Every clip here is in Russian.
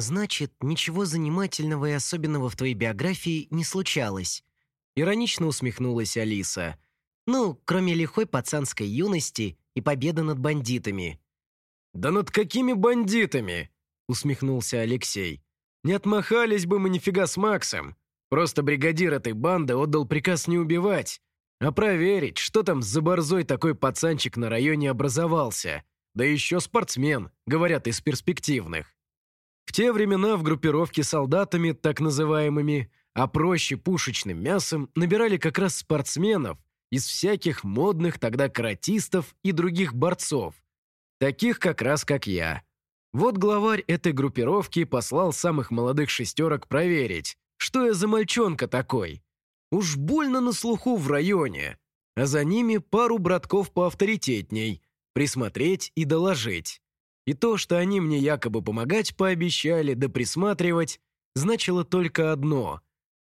«Значит, ничего занимательного и особенного в твоей биографии не случалось?» Иронично усмехнулась Алиса. «Ну, кроме лихой пацанской юности и победы над бандитами». «Да над какими бандитами?» усмехнулся Алексей. «Не отмахались бы мы нифига с Максом. Просто бригадир этой банды отдал приказ не убивать, а проверить, что там за борзой такой пацанчик на районе образовался. Да еще спортсмен, говорят, из перспективных. В те времена в группировке солдатами, так называемыми, а проще пушечным мясом, набирали как раз спортсменов из всяких модных тогда каратистов и других борцов. Таких как раз как я. Вот главарь этой группировки послал самых молодых шестерок проверить, что я за мальчонка такой. Уж больно на слуху в районе. А за ними пару братков поавторитетней, присмотреть и доложить. И то, что они мне якобы помогать пообещали, да присматривать, значило только одно.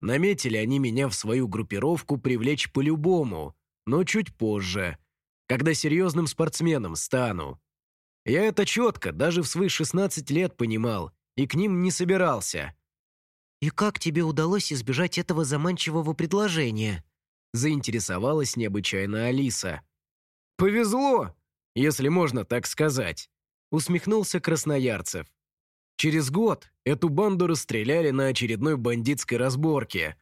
Наметили они меня в свою группировку привлечь по-любому, но чуть позже, когда серьезным спортсменом стану. Я это четко, даже в свои 16 лет понимал, и к ним не собирался. «И как тебе удалось избежать этого заманчивого предложения?» заинтересовалась необычайно Алиса. «Повезло, если можно так сказать усмехнулся Красноярцев. Через год эту банду расстреляли на очередной бандитской разборке.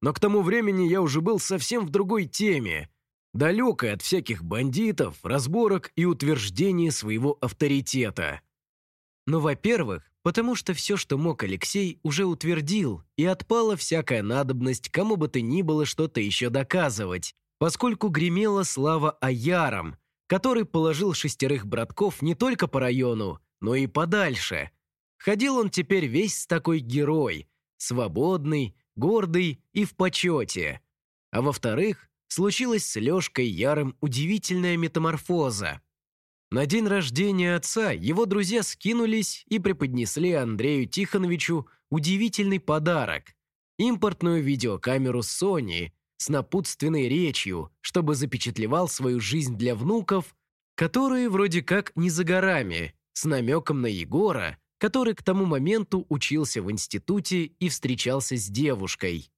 Но к тому времени я уже был совсем в другой теме, далекой от всяких бандитов, разборок и утверждения своего авторитета. Ну, во-первых, потому что все, что мог Алексей, уже утвердил, и отпала всякая надобность кому бы то ни было что-то еще доказывать, поскольку гремела слава о Яром, который положил шестерых братков не только по району, но и подальше. Ходил он теперь весь такой герой, свободный, гордый и в почете. А во-вторых, случилась с Лешкой Яром удивительная метаморфоза. На день рождения отца его друзья скинулись и преподнесли Андрею Тихоновичу удивительный подарок – импортную видеокамеру Sony – с напутственной речью, чтобы запечатлевал свою жизнь для внуков, которые вроде как не за горами, с намеком на Егора, который к тому моменту учился в институте и встречался с девушкой.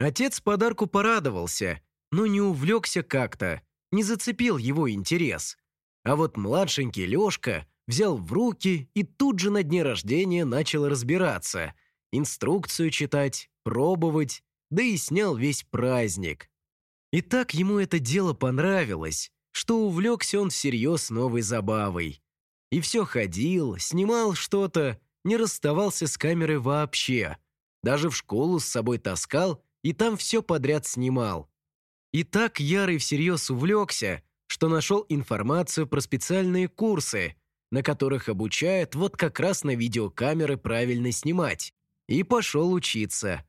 Отец подарку порадовался, но не увлекся как-то, не зацепил его интерес. А вот младшенький Лешка взял в руки и тут же на дне рождения начал разбираться, инструкцию читать, пробовать, да и снял весь праздник. И так ему это дело понравилось, что увлекся он всерьез новой забавой. И все ходил, снимал что-то, не расставался с камерой вообще. Даже в школу с собой таскал и там все подряд снимал. И так Ярый всерьез увлекся, что нашел информацию про специальные курсы, на которых обучают вот как раз на видеокамеры правильно снимать. И пошел учиться.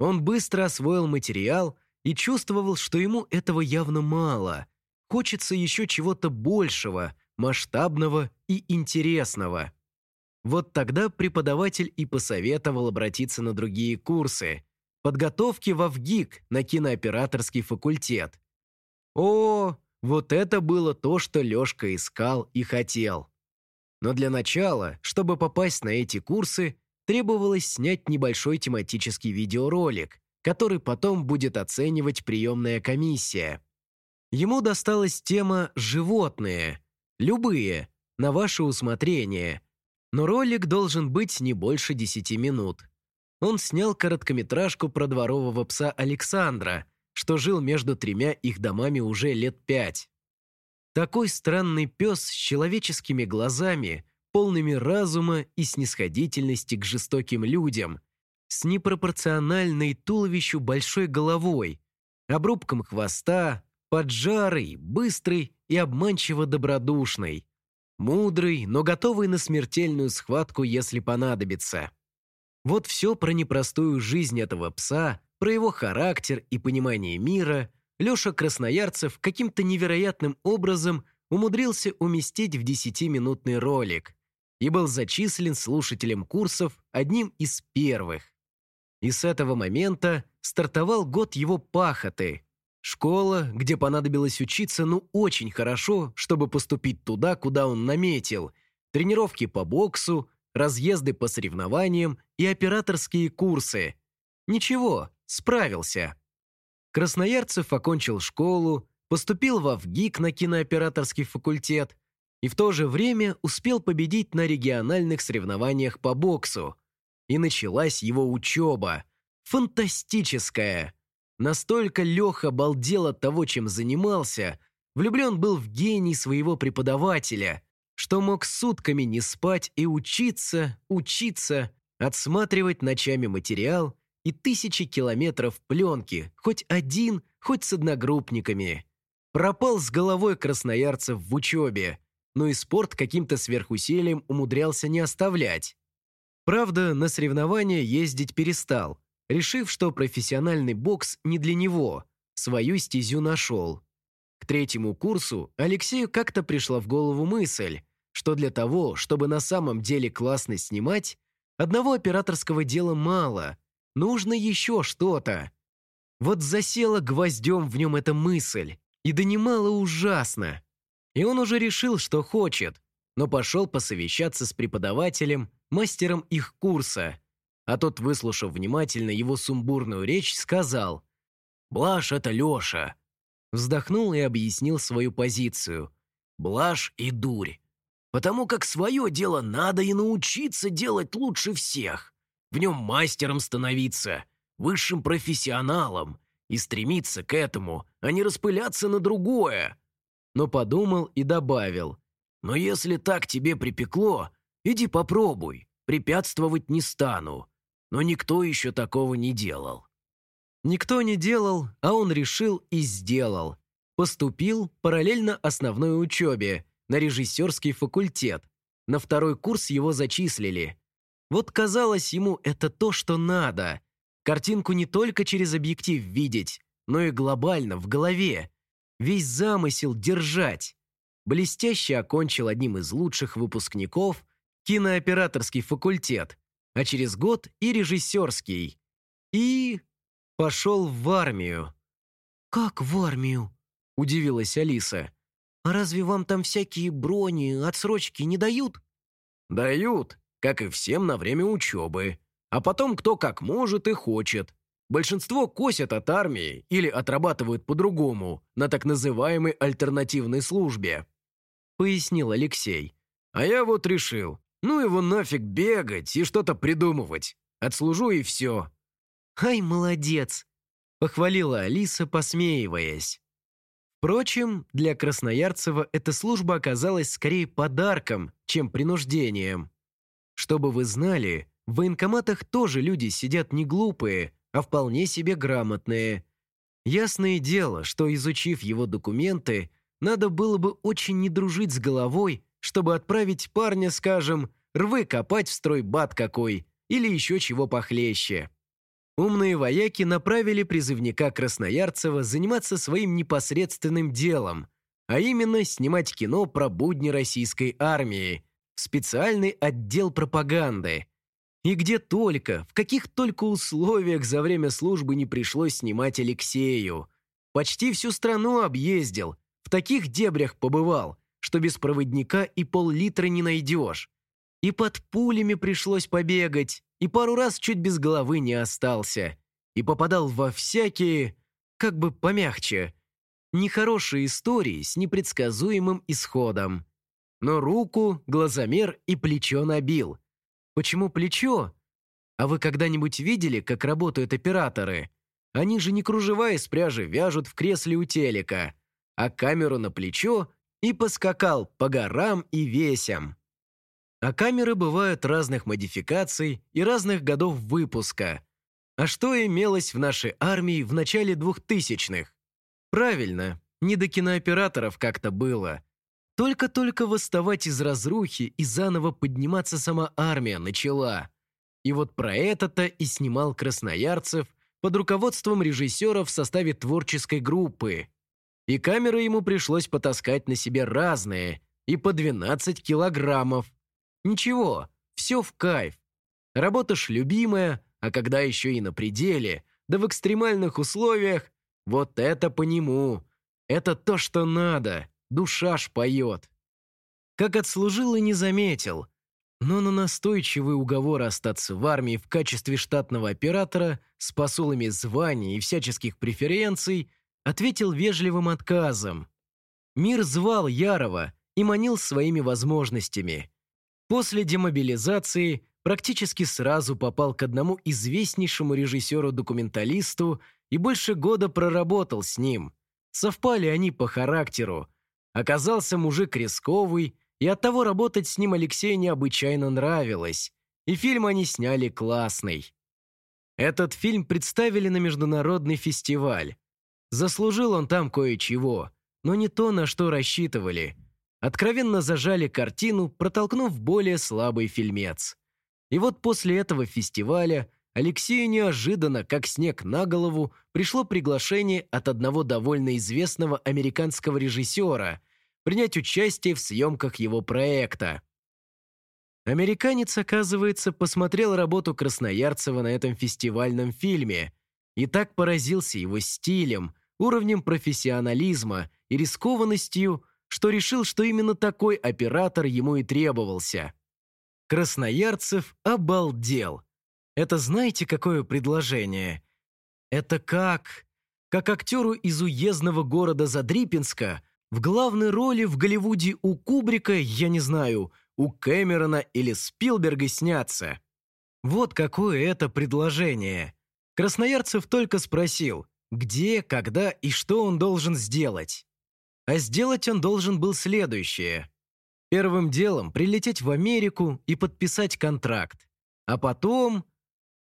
Он быстро освоил материал и чувствовал, что ему этого явно мало. Хочется еще чего-то большего, масштабного и интересного. Вот тогда преподаватель и посоветовал обратиться на другие курсы. Подготовки в ВГИК на кинооператорский факультет. О, вот это было то, что Лешка искал и хотел. Но для начала, чтобы попасть на эти курсы, требовалось снять небольшой тематический видеоролик, который потом будет оценивать приемная комиссия. Ему досталась тема «Животные». Любые, на ваше усмотрение. Но ролик должен быть не больше 10 минут. Он снял короткометражку про дворового пса Александра, что жил между тремя их домами уже лет пять. Такой странный пес с человеческими глазами – полными разума и снисходительности к жестоким людям, с непропорциональной туловищу большой головой, обрубком хвоста, поджарый, быстрый и обманчиво добродушный, мудрый, но готовый на смертельную схватку, если понадобится. Вот все про непростую жизнь этого пса, про его характер и понимание мира Леша Красноярцев каким-то невероятным образом умудрился уместить в десятиминутный ролик и был зачислен слушателем курсов одним из первых. И с этого момента стартовал год его пахоты. Школа, где понадобилось учиться ну очень хорошо, чтобы поступить туда, куда он наметил. Тренировки по боксу, разъезды по соревнованиям и операторские курсы. Ничего, справился. Красноярцев окончил школу, поступил во ВГИК на кинооператорский факультет и в то же время успел победить на региональных соревнованиях по боксу. И началась его учеба. Фантастическая! Настолько Леха балдел от того, чем занимался, влюблен был в гений своего преподавателя, что мог сутками не спать и учиться, учиться, отсматривать ночами материал и тысячи километров пленки, хоть один, хоть с одногруппниками. Пропал с головой красноярцев в учебе, но и спорт каким-то сверхусилием умудрялся не оставлять. Правда, на соревнования ездить перестал, решив, что профессиональный бокс не для него, свою стезю нашел. К третьему курсу Алексею как-то пришла в голову мысль, что для того, чтобы на самом деле классно снимать, одного операторского дела мало, нужно еще что-то. Вот засела гвоздем в нем эта мысль, и донимала ужасно. И он уже решил, что хочет, но пошел посовещаться с преподавателем, мастером их курса. А тот, выслушав внимательно его сумбурную речь, сказал «Блаш — это Леша». Вздохнул и объяснил свою позицию. «Блаш и дурь. Потому как свое дело надо и научиться делать лучше всех. В нем мастером становиться, высшим профессионалом и стремиться к этому, а не распыляться на другое но подумал и добавил. «Но если так тебе припекло, иди попробуй, препятствовать не стану. Но никто еще такого не делал». Никто не делал, а он решил и сделал. Поступил параллельно основной учебе на режиссерский факультет. На второй курс его зачислили. Вот казалось ему это то, что надо. Картинку не только через объектив видеть, но и глобально, в голове, весь замысел держать. Блестяще окончил одним из лучших выпускников кинооператорский факультет, а через год и режиссерский. И пошел в армию. «Как в армию?» – удивилась Алиса. «А разве вам там всякие брони, отсрочки не дают?» «Дают, как и всем на время учебы. А потом кто как может и хочет. Большинство косят от армии или отрабатывают по-другому, на так называемой альтернативной службе», — пояснил Алексей. «А я вот решил, ну его нафиг бегать и что-то придумывать. Отслужу и все». «Ай, молодец!» — похвалила Алиса, посмеиваясь. Впрочем, для Красноярцева эта служба оказалась скорее подарком, чем принуждением. Чтобы вы знали, в военкоматах тоже люди сидят не глупые, а вполне себе грамотные. Ясное дело, что, изучив его документы, надо было бы очень не дружить с головой, чтобы отправить парня, скажем, рвы копать в стройбат какой или еще чего похлеще. Умные вояки направили призывника Красноярцева заниматься своим непосредственным делом, а именно снимать кино про будни российской армии в специальный отдел пропаганды – и где только, в каких только условиях за время службы не пришлось снимать Алексею. Почти всю страну объездил, в таких дебрях побывал, что без проводника и пол-литра не найдешь. И под пулями пришлось побегать, и пару раз чуть без головы не остался. И попадал во всякие, как бы помягче, нехорошие истории с непредсказуемым исходом. Но руку, глазомер и плечо набил – Почему плечо? А вы когда-нибудь видели, как работают операторы? Они же не кружева из пряжи вяжут в кресле у телека, а камеру на плечо и поскакал по горам и весям. А камеры бывают разных модификаций и разных годов выпуска. А что имелось в нашей армии в начале двухтысячных? Правильно, не до кинооператоров как-то было – только-только восставать из разрухи и заново подниматься сама армия начала. И вот про это-то и снимал Красноярцев под руководством режиссера в составе творческой группы. И камеры ему пришлось потаскать на себе разные, и по 12 килограммов. Ничего, все в кайф. Работа ж любимая, а когда еще и на пределе, да в экстремальных условиях, вот это по нему. Это то, что надо душа ж поет. Как отслужил и не заметил. но на настойчивый уговор остаться в армии в качестве штатного оператора с посулами званий и всяческих преференций ответил вежливым отказом. Мир звал Ярова и манил своими возможностями. После демобилизации практически сразу попал к одному известнейшему режиссеру-документалисту и больше года проработал с ним. Совпали они по характеру. Оказался мужик рисковый, и оттого работать с ним Алексею необычайно нравилось. И фильм они сняли классный. Этот фильм представили на международный фестиваль. Заслужил он там кое-чего, но не то, на что рассчитывали. Откровенно зажали картину, протолкнув более слабый фильмец. И вот после этого фестиваля Алексею неожиданно, как снег на голову, пришло приглашение от одного довольно известного американского режиссера принять участие в съемках его проекта. Американец, оказывается, посмотрел работу Красноярцева на этом фестивальном фильме и так поразился его стилем, уровнем профессионализма и рискованностью, что решил, что именно такой оператор ему и требовался. Красноярцев обалдел. Это знаете, какое предложение? Это как... Как актеру из уездного города Задрипинска в главной роли в Голливуде у Кубрика, я не знаю, у Кэмерона или Спилберга снятся. Вот какое это предложение. Красноярцев только спросил, где, когда и что он должен сделать. А сделать он должен был следующее. Первым делом прилететь в Америку и подписать контракт. А потом...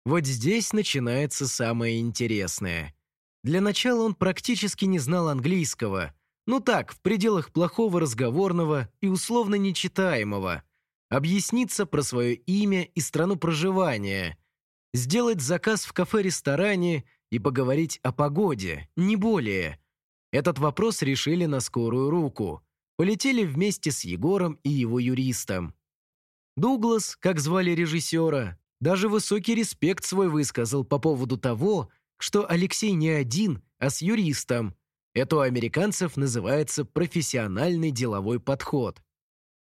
Вот здесь начинается самое интересное. Для начала он практически не знал английского. Ну так, в пределах плохого разговорного и условно нечитаемого. Объясниться про свое имя и страну проживания. Сделать заказ в кафе-ресторане и поговорить о погоде, не более. Этот вопрос решили на скорую руку полетели вместе с Егором и его юристом. Дуглас, как звали режиссера, даже высокий респект свой высказал по поводу того, что Алексей не один, а с юристом. Это у американцев называется профессиональный деловой подход.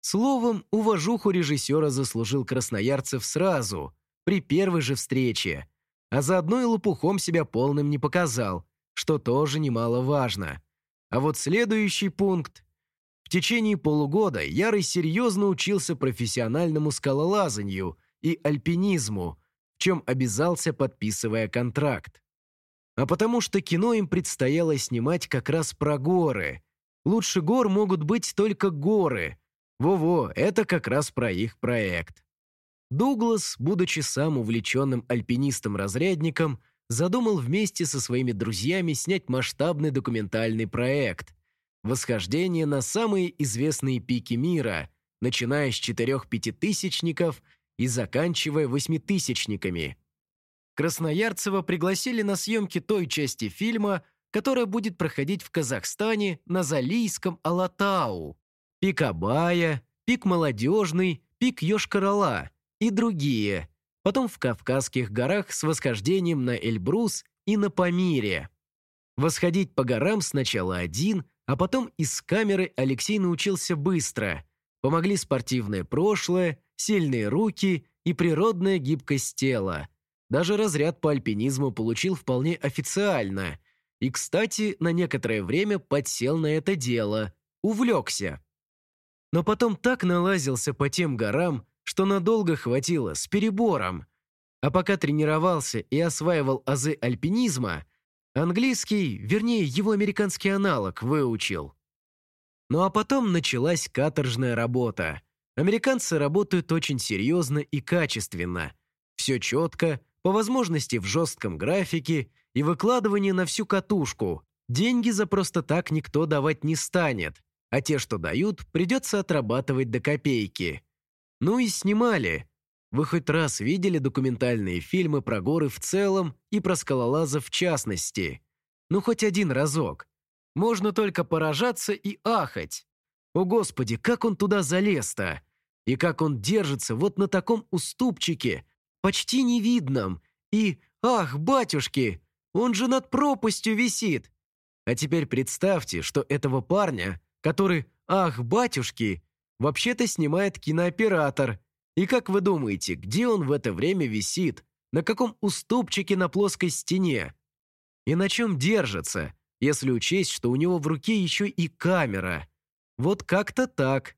Словом, уважуху режиссера заслужил Красноярцев сразу, при первой же встрече, а заодно и лопухом себя полным не показал, что тоже немаловажно. А вот следующий пункт в течение полугода Ярый серьезно учился профессиональному скалолазанию и альпинизму, чем обязался, подписывая контракт. А потому что кино им предстояло снимать как раз про горы. Лучше гор могут быть только горы. Во-во, это как раз про их проект. Дуглас, будучи сам увлеченным альпинистом-разрядником, задумал вместе со своими друзьями снять масштабный документальный проект, восхождение на самые известные пики мира, начиная с четырех-пятитысячников и заканчивая восьмитысячниками. Красноярцева пригласили на съемки той части фильма, которая будет проходить в Казахстане на Залийском Алатау, пик Абая, пик Молодежный, пик Йошкар-Ола и другие, потом в Кавказских горах с восхождением на Эльбрус и на Памире. Восходить по горам сначала один, а потом из камеры Алексей научился быстро. Помогли спортивное прошлое, сильные руки и природная гибкость тела. Даже разряд по альпинизму получил вполне официально. И, кстати, на некоторое время подсел на это дело. Увлекся. Но потом так налазился по тем горам, что надолго хватило, с перебором. А пока тренировался и осваивал азы альпинизма, Английский, вернее, его американский аналог, выучил. Ну а потом началась каторжная работа. Американцы работают очень серьезно и качественно. Все четко, по возможности в жестком графике и выкладывании на всю катушку. Деньги за просто так никто давать не станет, а те, что дают, придется отрабатывать до копейки. Ну и снимали. Вы хоть раз видели документальные фильмы про горы в целом и про скалолазов в частности? Ну, хоть один разок. Можно только поражаться и ахать. О, Господи, как он туда залез-то? И как он держится вот на таком уступчике, почти невидном. И, ах, батюшки, он же над пропастью висит. А теперь представьте, что этого парня, который, ах, батюшки, вообще-то снимает кинооператор – И как вы думаете, где он в это время висит? На каком уступчике на плоской стене? И на чем держится, если учесть, что у него в руке еще и камера? Вот как-то так.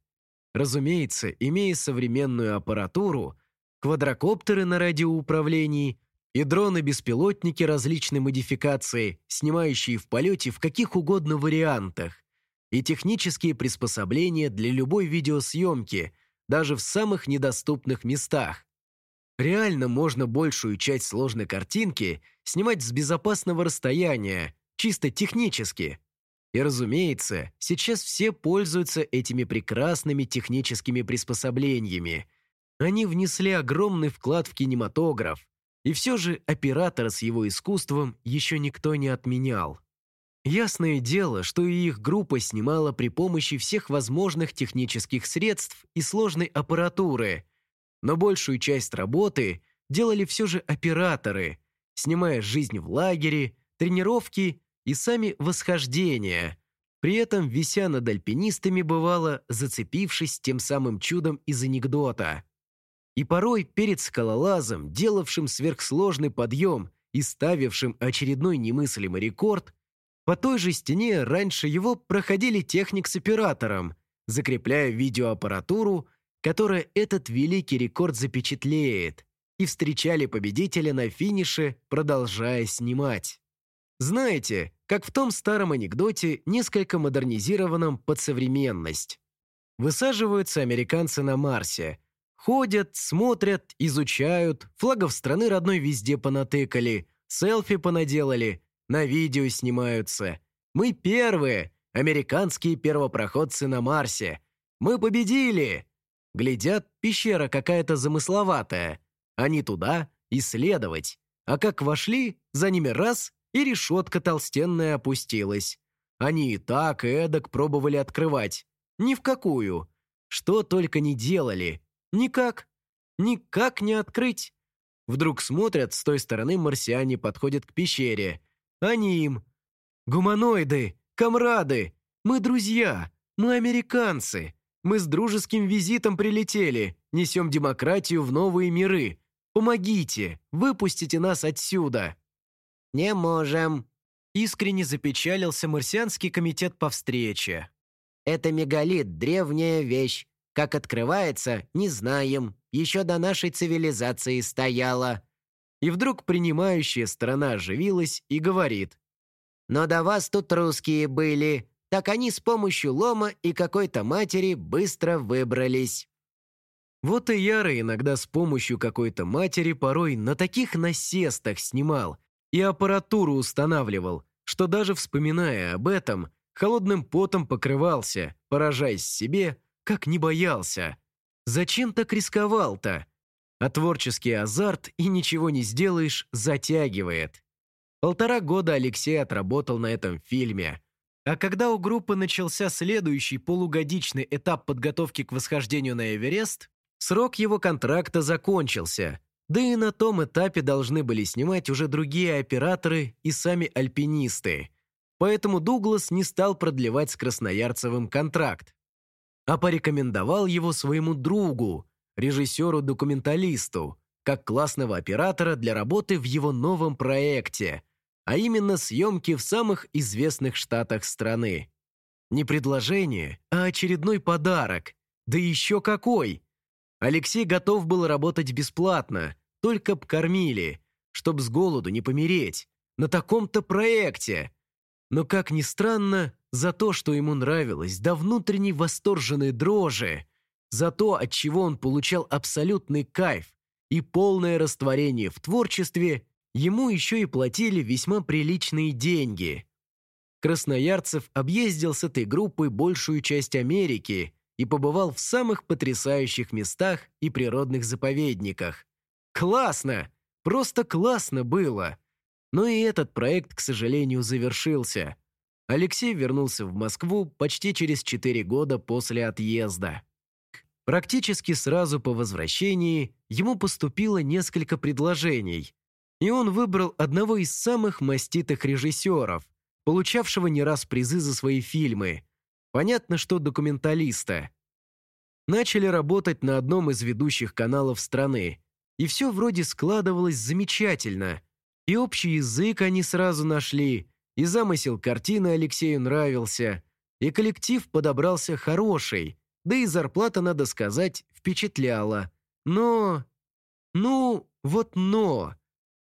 Разумеется, имея современную аппаратуру, квадрокоптеры на радиоуправлении и дроны-беспилотники различной модификации, снимающие в полете в каких угодно вариантах, и технические приспособления для любой видеосъемки, даже в самых недоступных местах. Реально можно большую часть сложной картинки снимать с безопасного расстояния, чисто технически. И разумеется, сейчас все пользуются этими прекрасными техническими приспособлениями. Они внесли огромный вклад в кинематограф, и все же оператора с его искусством еще никто не отменял. Ясное дело, что и их группа снимала при помощи всех возможных технических средств и сложной аппаратуры, но большую часть работы делали все же операторы, снимая жизнь в лагере, тренировки и сами восхождения, при этом вися над альпинистами бывало, зацепившись тем самым чудом из анекдота. И порой перед скалолазом, делавшим сверхсложный подъем и ставившим очередной немыслимый рекорд, по той же стене раньше его проходили техник с оператором, закрепляя видеоаппаратуру, которая этот великий рекорд запечатлеет, и встречали победителя на финише, продолжая снимать. Знаете, как в том старом анекдоте, несколько модернизированном под современность. Высаживаются американцы на Марсе. Ходят, смотрят, изучают, флагов страны родной везде понатыкали, селфи понаделали, на видео снимаются. Мы первые, американские первопроходцы на Марсе. Мы победили! Глядят, пещера какая-то замысловатая. Они туда исследовать. А как вошли, за ними раз и решетка толстенная опустилась. Они и так, и эдак пробовали открывать. Ни в какую. Что только не делали. Никак. Никак не открыть. Вдруг смотрят, с той стороны марсиане подходят к пещере. Они им. «Гуманоиды! Комрады! Мы друзья! Мы американцы! Мы с дружеским визитом прилетели! Несем демократию в новые миры! Помогите! Выпустите нас отсюда!» «Не можем», — искренне запечалился марсианский комитет по встрече. «Это мегалит, древняя вещь. Как открывается, не знаем. Еще до нашей цивилизации стояла». И вдруг принимающая сторона оживилась и говорит. «Но до вас тут русские были. Так они с помощью лома и какой-то матери быстро выбрались». Вот и Яра иногда с помощью какой-то матери порой на таких насестах снимал, и аппаратуру устанавливал, что даже вспоминая об этом, холодным потом покрывался, поражаясь себе, как не боялся. Зачем так рисковал-то? А творческий азарт и ничего не сделаешь затягивает. Полтора года Алексей отработал на этом фильме. А когда у группы начался следующий полугодичный этап подготовки к восхождению на Эверест, срок его контракта закончился, да и на том этапе должны были снимать уже другие операторы и сами альпинисты. Поэтому Дуглас не стал продлевать с Красноярцевым контракт, а порекомендовал его своему другу, режиссеру-документалисту, как классного оператора для работы в его новом проекте, а именно съемки в самых известных штатах страны. Не предложение, а очередной подарок. Да еще какой! Алексей готов был работать бесплатно, только б кормили, чтоб с голоду не помереть. На таком-то проекте. Но, как ни странно, за то, что ему нравилось, до внутренней восторженной дрожи, за то, от чего он получал абсолютный кайф и полное растворение в творчестве, ему еще и платили весьма приличные деньги. Красноярцев объездил с этой группой большую часть Америки и побывал в самых потрясающих местах и природных заповедниках. Классно! Просто классно было! Но и этот проект, к сожалению, завершился. Алексей вернулся в Москву почти через 4 года после отъезда. Практически сразу по возвращении ему поступило несколько предложений, и он выбрал одного из самых маститых режиссеров, получавшего не раз призы за свои фильмы. Понятно, что документалиста. Начали работать на одном из ведущих каналов страны. И все вроде складывалось замечательно. И общий язык они сразу нашли, и замысел картины Алексею нравился, и коллектив подобрался хороший, да и зарплата, надо сказать, впечатляла. Но... Ну, вот но...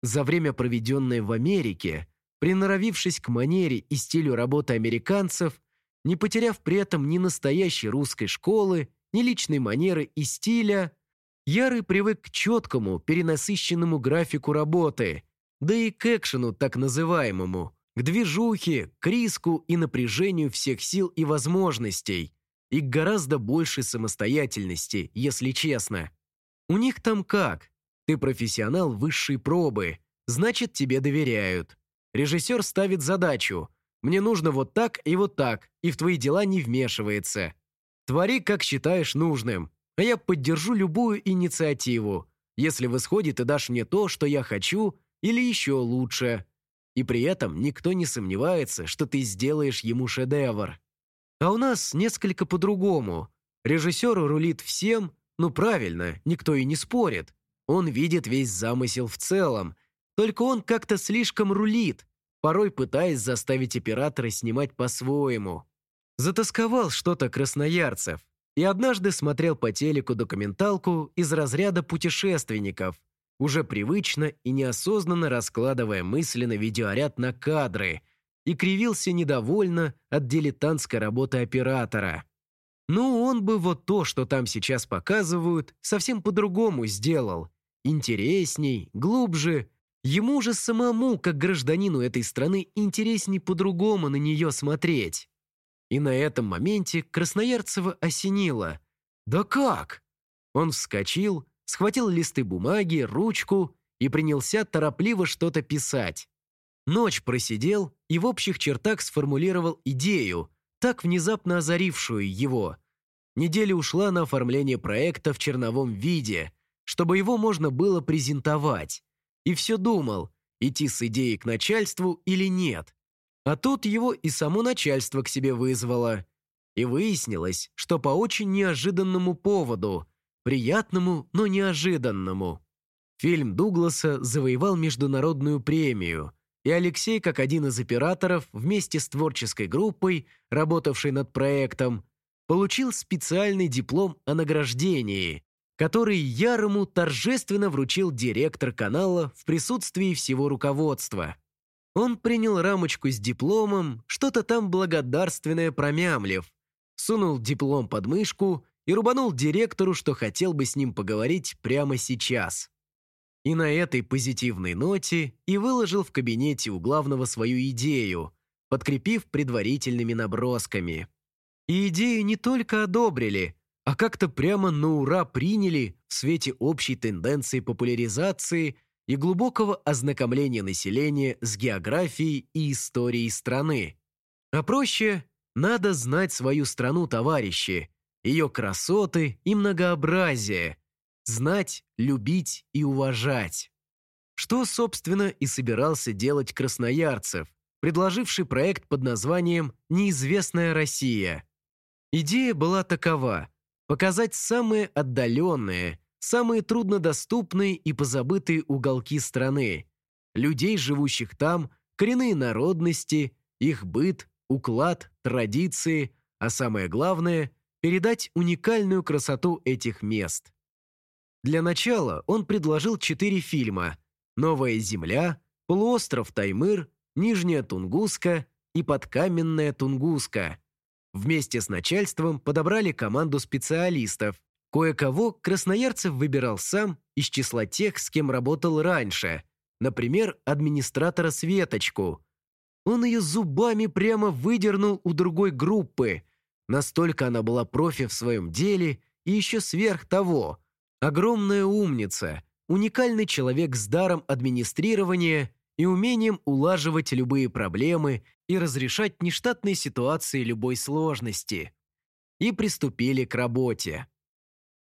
За время, проведенное в Америке, приноровившись к манере и стилю работы американцев, не потеряв при этом ни настоящей русской школы, ни личной манеры и стиля, Ярый привык к четкому, перенасыщенному графику работы, да и к экшену так называемому, к движухе, к риску и напряжению всех сил и возможностей, и к гораздо большей самостоятельности, если честно. У них там как? Ты профессионал высшей пробы, значит, тебе доверяют. Режиссер ставит задачу. Мне нужно вот так и вот так, и в твои дела не вмешивается. Твори, как считаешь нужным, а я поддержу любую инициативу, если в исходе ты дашь мне то, что я хочу, или еще лучше. И при этом никто не сомневается, что ты сделаешь ему шедевр. А у нас несколько по-другому. Режиссер рулит всем, ну правильно, никто и не спорит. Он видит весь замысел в целом, только он как-то слишком рулит, порой пытаясь заставить оператора снимать по-своему. Затасковал что-то красноярцев и однажды смотрел по телеку документалку из разряда путешественников, уже привычно и неосознанно раскладывая мысли на видеоряд на кадры, и кривился недовольно от дилетантской работы оператора. Ну, он бы вот то, что там сейчас показывают, совсем по-другому сделал. Интересней, глубже. Ему же самому, как гражданину этой страны, интересней по-другому на нее смотреть. И на этом моменте Красноярцева осенило. «Да как?» Он вскочил, схватил листы бумаги, ручку и принялся торопливо что-то писать. Ночь просидел и в общих чертах сформулировал идею, так внезапно озарившую его. Неделя ушла на оформление проекта в черновом виде, чтобы его можно было презентовать. И все думал, идти с идеей к начальству или нет. А тут его и само начальство к себе вызвало. И выяснилось, что по очень неожиданному поводу, приятному, но неожиданному. Фильм Дугласа завоевал международную премию, и Алексей, как один из операторов, вместе с творческой группой, работавшей над проектом, получил специальный диплом о награждении, который Ярому торжественно вручил директор канала в присутствии всего руководства. Он принял рамочку с дипломом, что-то там благодарственное промямлив, сунул диплом под мышку и рубанул директору, что хотел бы с ним поговорить прямо сейчас. И на этой позитивной ноте и выложил в кабинете у главного свою идею, подкрепив предварительными набросками. И идею не только одобрили, а как-то прямо на ура приняли в свете общей тенденции популяризации и глубокого ознакомления населения с географией и историей страны. А проще, надо знать свою страну, товарищи, ее красоты и многообразие, знать, любить и уважать. Что, собственно, и собирался делать Красноярцев, предложивший проект под названием «Неизвестная Россия». Идея была такова – показать самые отдаленные, самые труднодоступные и позабытые уголки страны, людей, живущих там, коренные народности, их быт, уклад, традиции, а самое главное – передать уникальную красоту этих мест. Для начала он предложил четыре фильма «Новая земля», «Полуостров Таймыр», «Нижняя Тунгуска» и «Подкаменная Тунгуска». Вместе с начальством подобрали команду специалистов, Кое-кого Красноярцев выбирал сам из числа тех, с кем работал раньше, например, администратора Светочку. Он ее зубами прямо выдернул у другой группы. Настолько она была профи в своем деле и еще сверх того. Огромная умница, уникальный человек с даром администрирования и умением улаживать любые проблемы и разрешать нештатные ситуации любой сложности. И приступили к работе.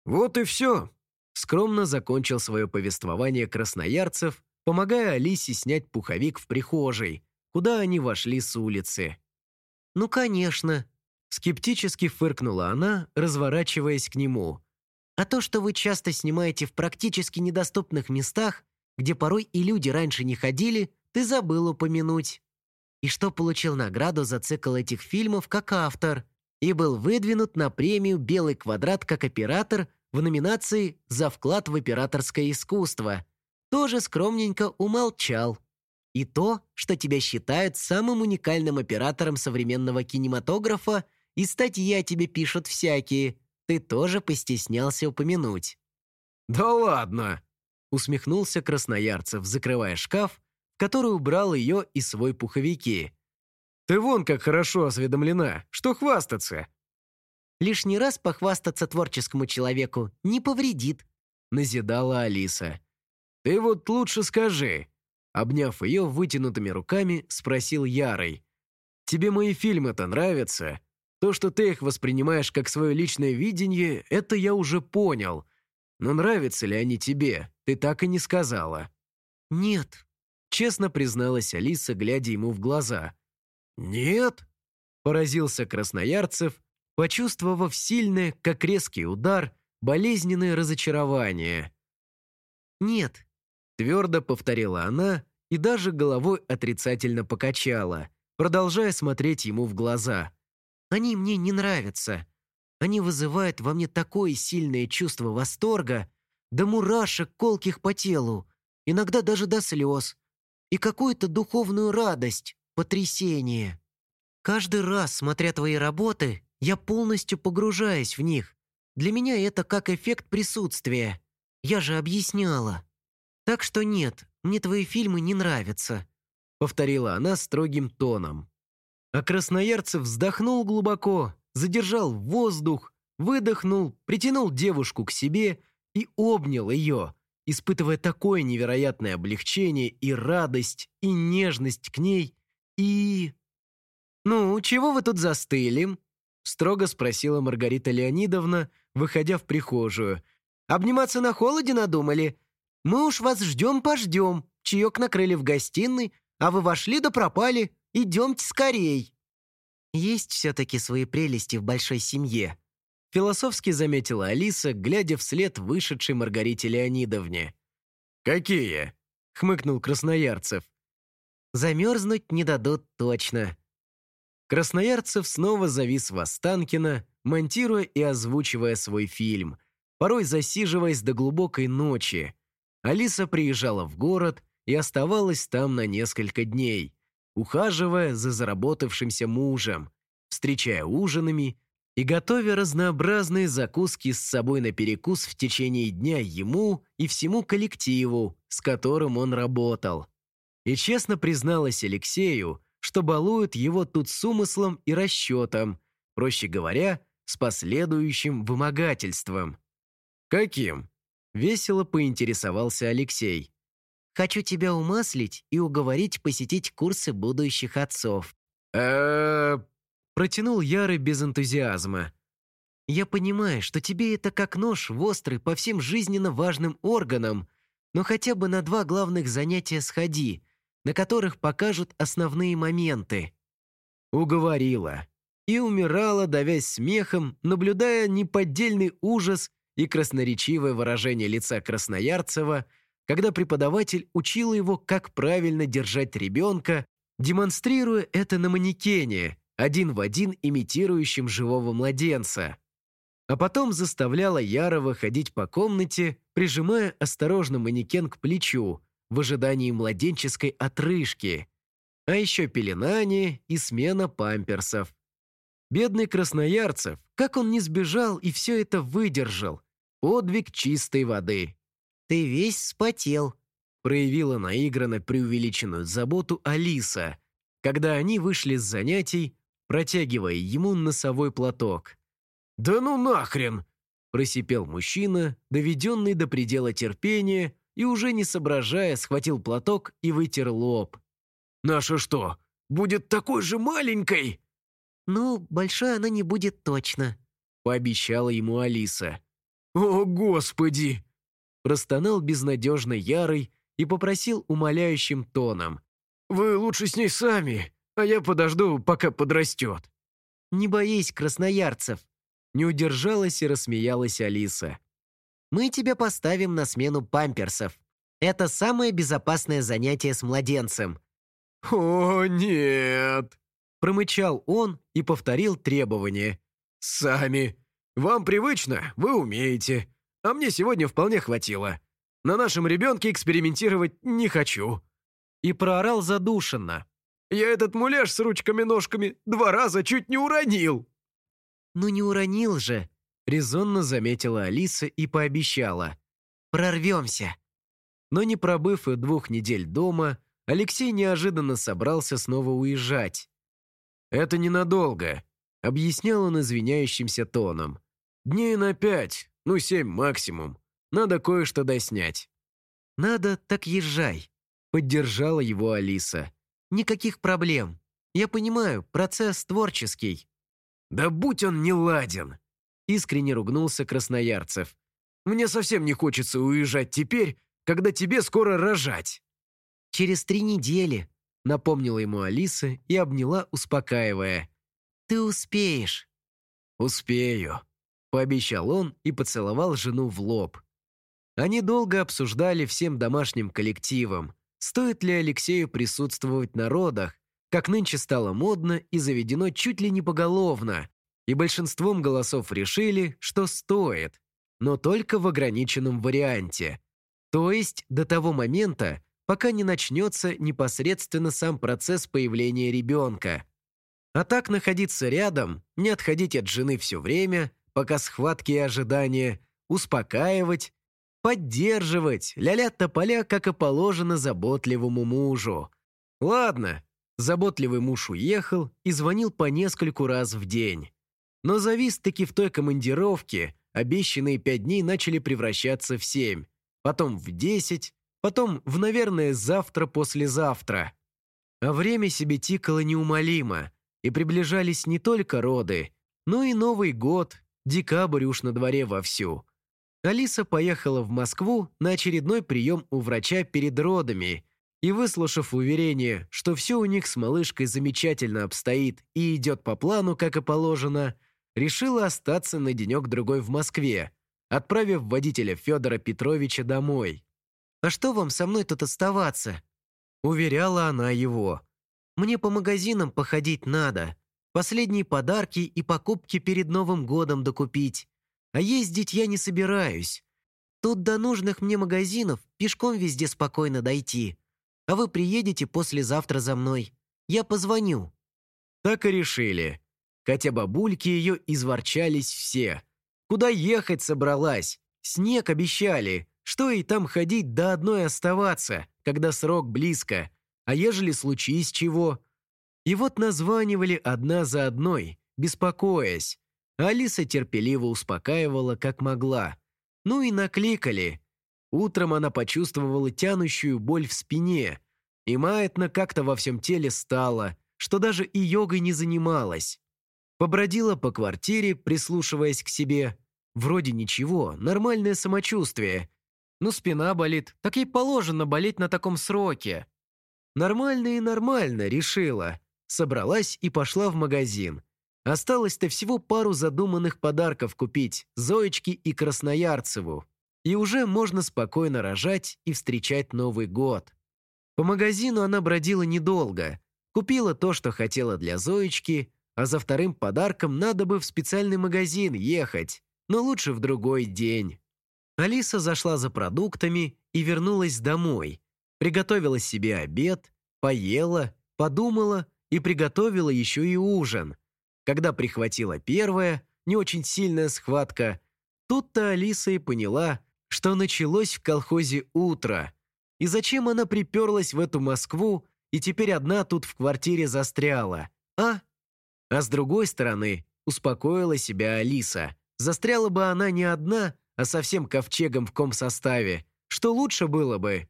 «Вот и все», — скромно закончил свое повествование красноярцев, помогая Алисе снять пуховик в прихожей, куда они вошли с улицы. «Ну, конечно», Скептически фыркнула она, разворачиваясь к нему. «А то, что вы часто снимаете в практически недоступных местах, где порой и люди раньше не ходили, ты забыл упомянуть. И что получил награду за цикл этих фильмов как автор и был выдвинут на премию «Белый квадрат» как оператор в номинации «За вклад в операторское искусство». Тоже скромненько умолчал. И то, что тебя считают самым уникальным оператором современного кинематографа, и статьи о тебе пишут всякие, ты тоже постеснялся упомянуть. «Да ладно!» — усмехнулся Красноярцев, закрывая шкаф, который убрал ее и свой пуховики. «Ты вон как хорошо осведомлена, что хвастаться!» «Лишний раз похвастаться творческому человеку не повредит», — назидала Алиса. «Ты вот лучше скажи, Обняв ее вытянутыми руками, спросил Ярый. «Тебе мои фильмы-то нравятся? То, что ты их воспринимаешь как свое личное видение, это я уже понял. Но нравятся ли они тебе, ты так и не сказала». «Нет», — честно призналась Алиса, глядя ему в глаза. «Нет?» — поразился Красноярцев, почувствовав сильное, как резкий удар, болезненное разочарование. «Нет, Твердо повторила она и даже головой отрицательно покачала, продолжая смотреть ему в глаза. «Они мне не нравятся. Они вызывают во мне такое сильное чувство восторга, до мурашек колких по телу, иногда даже до слез, и какую-то духовную радость, потрясение. Каждый раз, смотря твои работы, я полностью погружаюсь в них. Для меня это как эффект присутствия. Я же объясняла. «Так что нет, мне твои фильмы не нравятся», — повторила она строгим тоном. А Красноярцев вздохнул глубоко, задержал воздух, выдохнул, притянул девушку к себе и обнял ее, испытывая такое невероятное облегчение и радость, и нежность к ней, и... «Ну, чего вы тут застыли?» — строго спросила Маргарита Леонидовна, выходя в прихожую. «Обниматься на холоде надумали? Мы уж вас ждем-пождем. Чаек накрыли в гостиной, а вы вошли да пропали. Идемте скорей». «Есть все-таки свои прелести в большой семье», — философски заметила Алиса, глядя вслед вышедшей Маргарите Леонидовне. «Какие?» — хмыкнул Красноярцев. «Замерзнуть не дадут точно». Красноярцев снова завис в Останкино, монтируя и озвучивая свой фильм, порой засиживаясь до глубокой ночи, Алиса приезжала в город и оставалась там на несколько дней, ухаживая за заработавшимся мужем, встречая ужинами и готовя разнообразные закуски с собой на перекус в течение дня ему и всему коллективу, с которым он работал. И честно призналась Алексею, что балуют его тут с умыслом и расчетом, проще говоря, с последующим вымогательством. «Каким?» Весело поинтересовался Алексей. «Хочу тебя умаслить и уговорить посетить курсы будущих отцов». э Протянул Яры без энтузиазма. «Я понимаю, что тебе это как нож в острый по всем жизненно важным органам, но хотя бы на два главных занятия сходи, на которых покажут основные моменты». Уговорила. И умирала, давясь смехом, наблюдая неподдельный ужас и красноречивое выражение лица Красноярцева, когда преподаватель учил его, как правильно держать ребенка, демонстрируя это на манекене, один в один имитирующем живого младенца. А потом заставляла Ярова ходить по комнате, прижимая осторожно манекен к плечу, в ожидании младенческой отрыжки, а еще пеленание и смена памперсов. Бедный Красноярцев, как он не сбежал и все это выдержал. Подвиг чистой воды. «Ты весь вспотел», — проявила наигранно преувеличенную заботу Алиса, когда они вышли с занятий, протягивая ему носовой платок. «Да ну нахрен!» — просипел мужчина, доведенный до предела терпения, и уже не соображая, схватил платок и вытер лоб. «Наша что, будет такой же маленькой?» «Ну, большой она не будет точно», — пообещала ему Алиса. «О, Господи!» Простонал безнадежно Ярый и попросил умоляющим тоном. «Вы лучше с ней сами, а я подожду, пока подрастет». Не боись красноярцев. Не удержалась и рассмеялась Алиса. Мы тебя поставим на смену памперсов. Это самое безопасное занятие с младенцем. «О, нет!» – промычал он и повторил требование. «Сами. Вам привычно, вы умеете. А мне сегодня вполне хватило. На нашем ребенке экспериментировать не хочу». И проорал задушенно. «Я этот муляж с ручками-ножками два раза чуть не уронил!» «Ну не уронил же!» – резонно заметила Алиса и пообещала. «Прорвемся!» Но не пробыв и двух недель дома, Алексей неожиданно собрался снова уезжать. «Это ненадолго», — объяснял он извиняющимся тоном. «Дней на пять, ну семь максимум. Надо кое-что доснять». «Надо, так езжай», — поддержала его Алиса. «Никаких проблем. Я понимаю, процесс творческий». «Да будь он не ладен!» — искренне ругнулся Красноярцев. «Мне совсем не хочется уезжать теперь, когда тебе скоро рожать». «Через три недели», — напомнила ему Алиса и обняла, успокаивая. «Ты успеешь». «Успею», — пообещал он и поцеловал жену в лоб. Они долго обсуждали всем домашним коллективом, стоит ли Алексею присутствовать на родах, как нынче стало модно и заведено чуть ли не поголовно, и большинством голосов решили, что стоит, но только в ограниченном варианте. То есть до того момента, пока не начнется непосредственно сам процесс появления ребенка. А так находиться рядом, не отходить от жены все время, пока схватки и ожидания, успокаивать, поддерживать, ля-ля тополя, как и положено заботливому мужу. Ладно, заботливый муж уехал и звонил по нескольку раз в день. Но завис-таки в той командировке, обещанные пять дней начали превращаться в семь, потом в десять, потом в, наверное, завтра-послезавтра. А время себе тикало неумолимо, и приближались не только роды, но и Новый год, декабрь уж на дворе вовсю. Алиса поехала в Москву на очередной прием у врача перед родами и, выслушав уверение, что все у них с малышкой замечательно обстоит и идет по плану, как и положено, решила остаться на денек-другой в Москве, отправив водителя Федора Петровича домой. «А что вам со мной тут оставаться?» Уверяла она его. «Мне по магазинам походить надо. Последние подарки и покупки перед Новым годом докупить. А ездить я не собираюсь. Тут до нужных мне магазинов пешком везде спокойно дойти. А вы приедете послезавтра за мной. Я позвоню». Так и решили. Хотя бабульки ее изворчались все. Куда ехать собралась? Снег обещали. Что и там ходить до одной оставаться, когда срок близко, а ежели случись чего? И вот названивали одна за одной, беспокоясь. Алиса терпеливо успокаивала, как могла. Ну и накликали. Утром она почувствовала тянущую боль в спине, и маятно как-то во всем теле стало, что даже и йогой не занималась. Побродила по квартире, прислушиваясь к себе. Вроде ничего, нормальное самочувствие, ну, спина болит, так ей положено болеть на таком сроке. Нормально и нормально, решила. Собралась и пошла в магазин. Осталось-то всего пару задуманных подарков купить, Зоечке и Красноярцеву. И уже можно спокойно рожать и встречать Новый год. По магазину она бродила недолго. Купила то, что хотела для Зоечки, а за вторым подарком надо бы в специальный магазин ехать, но лучше в другой день. Алиса зашла за продуктами и вернулась домой. Приготовила себе обед, поела, подумала и приготовила еще и ужин. Когда прихватила первая, не очень сильная схватка, тут-то Алиса и поняла, что началось в колхозе утро. И зачем она приперлась в эту Москву и теперь одна тут в квартире застряла, а? А с другой стороны, успокоила себя Алиса. Застряла бы она не одна, а совсем ковчегом в комсоставе. Что лучше было бы?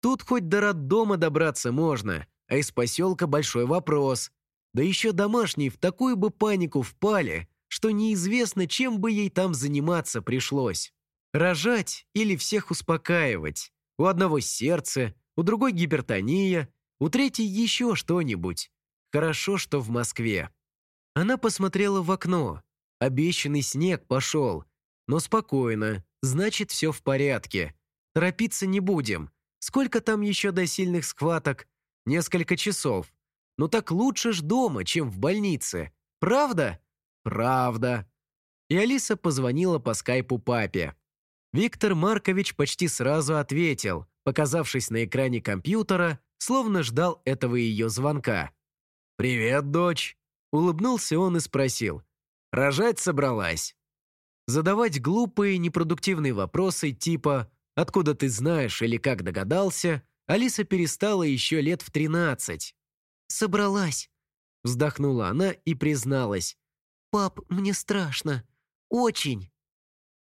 Тут хоть до роддома добраться можно, а из поселка большой вопрос. Да еще домашние в такую бы панику впали, что неизвестно, чем бы ей там заниматься пришлось. Рожать или всех успокаивать. У одного сердце, у другой гипертония, у третьей еще что-нибудь. Хорошо, что в Москве. Она посмотрела в окно. Обещанный снег пошел. Но спокойно, значит, все в порядке. Торопиться не будем. Сколько там еще до сильных схваток? Несколько часов. Ну так лучше ж дома, чем в больнице. Правда? Правда. И Алиса позвонила по скайпу папе. Виктор Маркович почти сразу ответил, показавшись на экране компьютера, словно ждал этого ее звонка. «Привет, дочь!» Улыбнулся он и спросил. «Рожать собралась?» Задавать глупые, непродуктивные вопросы типа «Откуда ты знаешь?» или «Как догадался?» Алиса перестала еще лет в тринадцать. «Собралась», — вздохнула она и призналась. «Пап, мне страшно. Очень».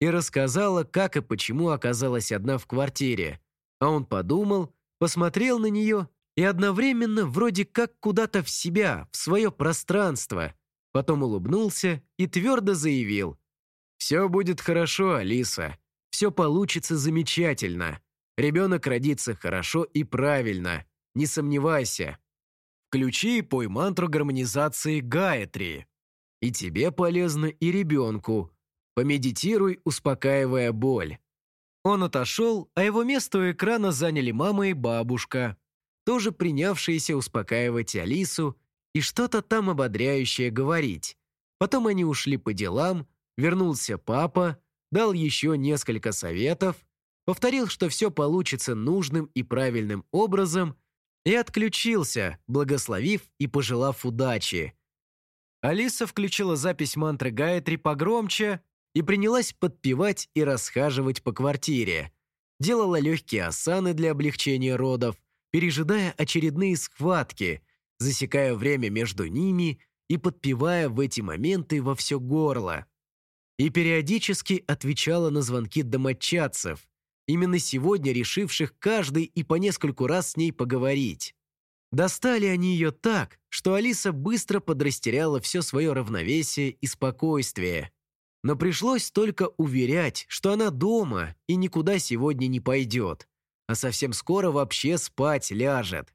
И рассказала, как и почему оказалась одна в квартире. А он подумал, посмотрел на нее и одновременно вроде как куда-то в себя, в свое пространство. Потом улыбнулся и твердо заявил. «Все будет хорошо, Алиса. Все получится замечательно. Ребенок родится хорошо и правильно. Не сомневайся. Включи и пой мантру гармонизации Гаятри. И тебе полезно, и ребенку. Помедитируй, успокаивая боль». Он отошел, а его место у экрана заняли мама и бабушка тоже принявшиеся успокаивать Алису и что-то там ободряющее говорить. Потом они ушли по делам, вернулся папа, дал еще несколько советов, повторил, что все получится нужным и правильным образом, и отключился, благословив и пожелав удачи. Алиса включила запись мантры Гаятри погромче и принялась подпевать и расхаживать по квартире. Делала легкие асаны для облегчения родов, пережидая очередные схватки, засекая время между ними и подпевая в эти моменты во все горло. И периодически отвечала на звонки домочадцев, именно сегодня решивших каждый и по нескольку раз с ней поговорить. Достали они ее так, что Алиса быстро подрастеряла все свое равновесие и спокойствие. Но пришлось только уверять, что она дома и никуда сегодня не пойдет а совсем скоро вообще спать ляжет.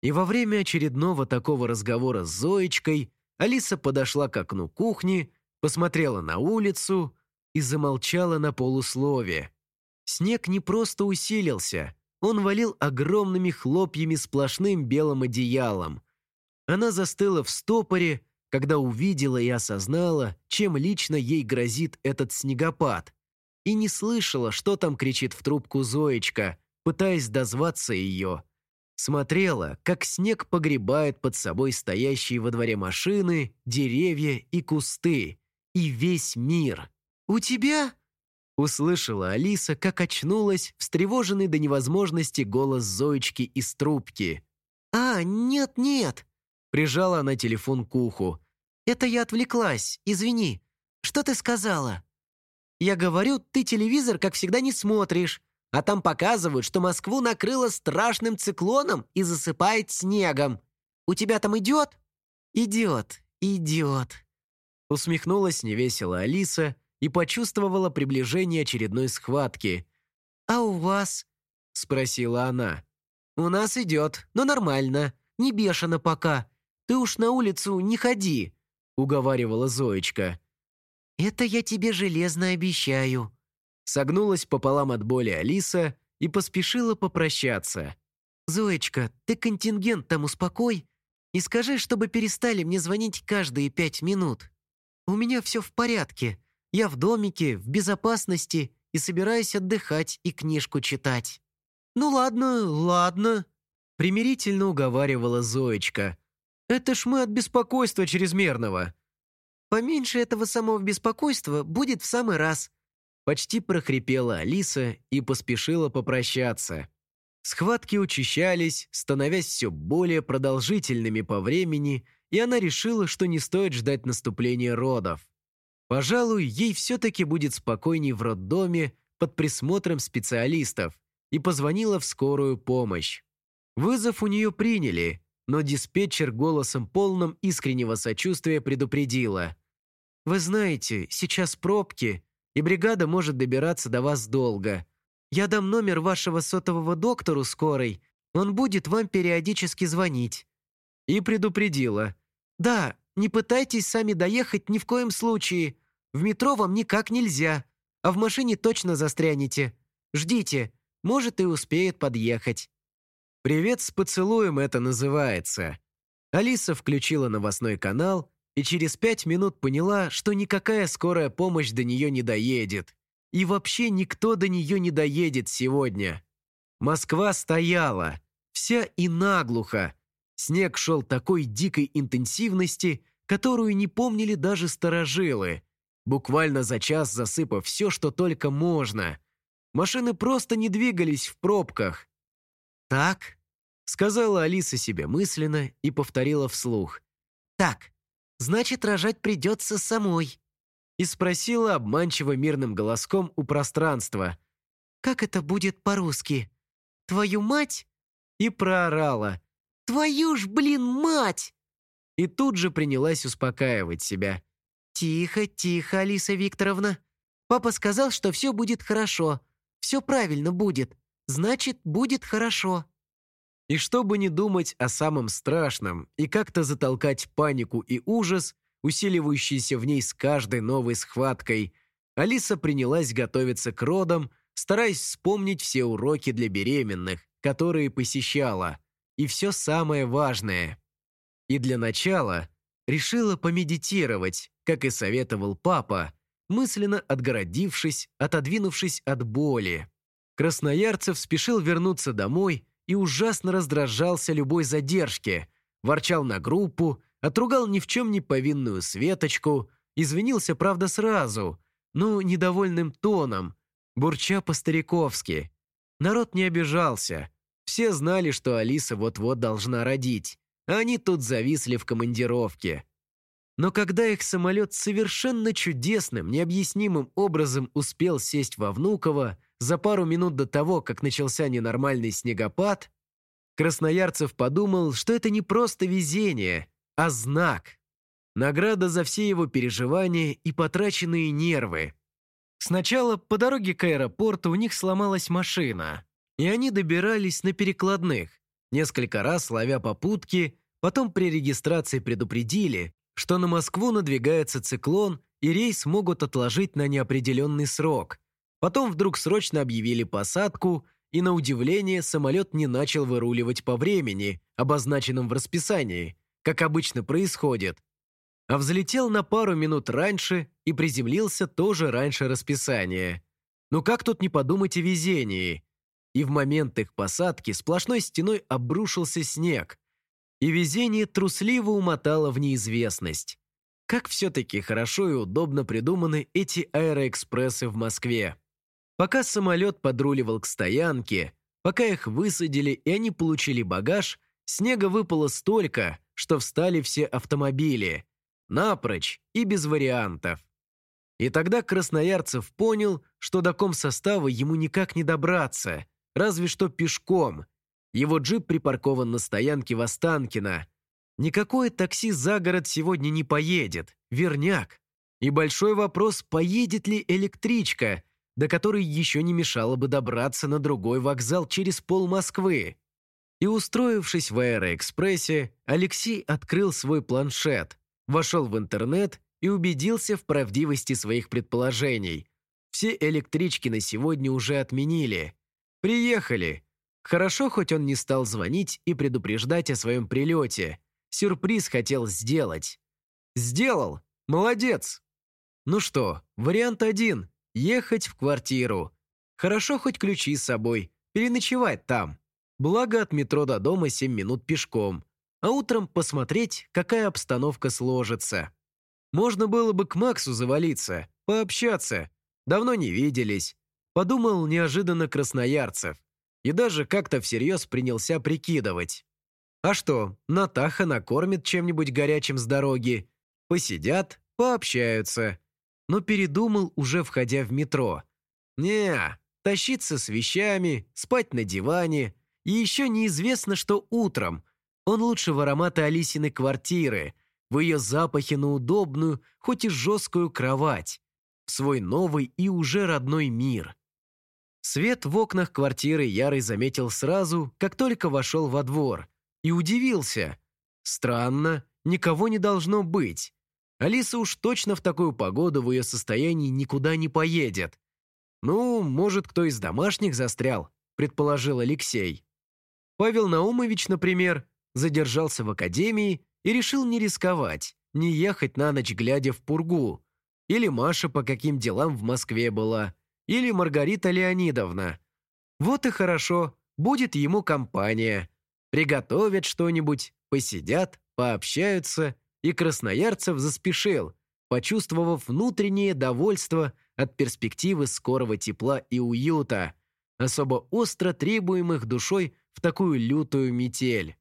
И во время очередного такого разговора с Зоечкой Алиса подошла к окну кухни, посмотрела на улицу и замолчала на полуслове. Снег не просто усилился, он валил огромными хлопьями сплошным белым одеялом. Она застыла в стопоре, когда увидела и осознала, чем лично ей грозит этот снегопад, и не слышала, что там кричит в трубку Зоечка, пытаясь дозваться ее. Смотрела, как снег погребает под собой стоящие во дворе машины, деревья и кусты, и весь мир. «У тебя?» Услышала Алиса, как очнулась, встревоженный до невозможности голос Зоечки из трубки. «А, нет-нет!» Прижала она телефон к уху. «Это я отвлеклась, извини. Что ты сказала?» «Я говорю, ты телевизор, как всегда, не смотришь. А там показывают, что Москву накрыло страшным циклоном и засыпает снегом. У тебя там идет?» «Идет, идет», — усмехнулась невесело Алиса и почувствовала приближение очередной схватки. «А у вас?» — спросила она. «У нас идет, но нормально, не бешено пока. Ты уж на улицу не ходи», — уговаривала Зоечка. «Это я тебе железно обещаю», Согнулась пополам от боли Алиса и поспешила попрощаться. «Зоечка, ты контингент там успокой и скажи, чтобы перестали мне звонить каждые пять минут. У меня все в порядке. Я в домике, в безопасности и собираюсь отдыхать и книжку читать». «Ну ладно, ладно», — примирительно уговаривала Зоечка. «Это ж мы от беспокойства чрезмерного». «Поменьше этого самого беспокойства будет в самый раз», Почти прохрипела Алиса и поспешила попрощаться. Схватки учащались, становясь все более продолжительными по времени, и она решила, что не стоит ждать наступления родов. Пожалуй, ей все-таки будет спокойней в роддоме под присмотром специалистов, и позвонила в скорую помощь. Вызов у нее приняли, но диспетчер голосом полным искреннего сочувствия предупредила. «Вы знаете, сейчас пробки, и бригада может добираться до вас долго. Я дам номер вашего сотового доктору скорой, он будет вам периодически звонить». И предупредила. «Да, Не пытайтесь сами доехать ни в коем случае. В метро вам никак нельзя, а в машине точно застрянете. Ждите, может и успеет подъехать». «Привет с поцелуем» это называется. Алиса включила новостной канал и через пять минут поняла, что никакая скорая помощь до нее не доедет. И вообще никто до нее не доедет сегодня. Москва стояла, вся и наглухо. Снег шел такой дикой интенсивности, которую не помнили даже старожилы. Буквально за час засыпав все, что только можно. Машины просто не двигались в пробках. «Так», — сказала Алиса себе мысленно и повторила вслух. «Так, значит, рожать придется самой». И спросила обманчиво мирным голоском у пространства. «Как это будет по-русски? Твою мать?» И проорала. «Твою ж, блин, мать!» И тут же принялась успокаивать себя. «Тихо, тихо, Алиса Викторовна. Папа сказал, что все будет хорошо. Все правильно будет. Значит, будет хорошо». И чтобы не думать о самом страшном и как-то затолкать панику и ужас, усиливающийся в ней с каждой новой схваткой, Алиса принялась готовиться к родам, стараясь вспомнить все уроки для беременных, которые посещала, и все самое важное. И для начала решила помедитировать, как и советовал папа, мысленно отгородившись, отодвинувшись от боли. Красноярцев спешил вернуться домой и ужасно раздражался любой задержке, ворчал на группу, отругал ни в чем не повинную Светочку, извинился, правда, сразу, ну, недовольным тоном, бурча по-стариковски. Народ не обижался. Все знали, что Алиса вот-вот должна родить, они тут зависли в командировке. Но когда их самолет совершенно чудесным, необъяснимым образом успел сесть во Внуково, за пару минут до того, как начался ненормальный снегопад, Красноярцев подумал, что это не просто везение, а знак. Награда за все его переживания и потраченные нервы. Сначала по дороге к аэропорту у них сломалась машина, и они добирались на перекладных, несколько раз ловя попутки, потом при регистрации предупредили, что на Москву надвигается циклон и рейс могут отложить на неопределенный срок – Потом вдруг срочно объявили посадку, и на удивление самолет не начал выруливать по времени, обозначенном в расписании, как обычно происходит, а взлетел на пару минут раньше и приземлился тоже раньше расписания. Ну как тут не подумать о везении? И в момент их посадки сплошной стеной обрушился снег, и везение трусливо умотало в неизвестность. Как все-таки хорошо и удобно придуманы эти аэроэкспрессы в Москве. Пока самолет подруливал к стоянке, пока их высадили и они получили багаж, снега выпало столько, что встали все автомобили. Напрочь и без вариантов. И тогда Красноярцев понял, что до комсостава ему никак не добраться, разве что пешком. Его джип припаркован на стоянке в Останкино. Никакое такси за город сегодня не поедет, верняк. И большой вопрос, поедет ли электричка – до которой еще не мешало бы добраться на другой вокзал через пол Москвы. И устроившись в Аэроэкспрессе, Алексей открыл свой планшет, вошел в интернет и убедился в правдивости своих предположений. Все электрички на сегодня уже отменили. Приехали. Хорошо, хоть он не стал звонить и предупреждать о своем прилете. Сюрприз хотел сделать. Сделал. Молодец. Ну что, вариант один. Ехать в квартиру. Хорошо хоть ключи с собой. Переночевать там. Благо от метро до дома 7 минут пешком. А утром посмотреть, какая обстановка сложится. Можно было бы к Максу завалиться, пообщаться. Давно не виделись. Подумал неожиданно Красноярцев. И даже как-то всерьез принялся прикидывать. А что, Натаха накормит чем-нибудь горячим с дороги. Посидят, пообщаются но передумал, уже входя в метро. не тащиться с вещами, спать на диване, и еще неизвестно, что утром. Он лучше в ароматы Алисиной квартиры, в ее запахе на удобную, хоть и жесткую кровать, в свой новый и уже родной мир. Свет в окнах квартиры Ярый заметил сразу, как только вошел во двор, и удивился. Странно, никого не должно быть. Алиса уж точно в такую погоду в ее состоянии никуда не поедет. Ну, может, кто из домашних застрял, предположил Алексей. Павел Наумович, например, задержался в академии и решил не рисковать, не ехать на ночь, глядя в пургу. Или Маша по каким делам в Москве была, или Маргарита Леонидовна. Вот и хорошо, будет ему компания. Приготовят что-нибудь, посидят, пообщаются, и Красноярцев заспешил, почувствовав внутреннее довольство от перспективы скорого тепла и уюта, особо остро требуемых душой в такую лютую метель.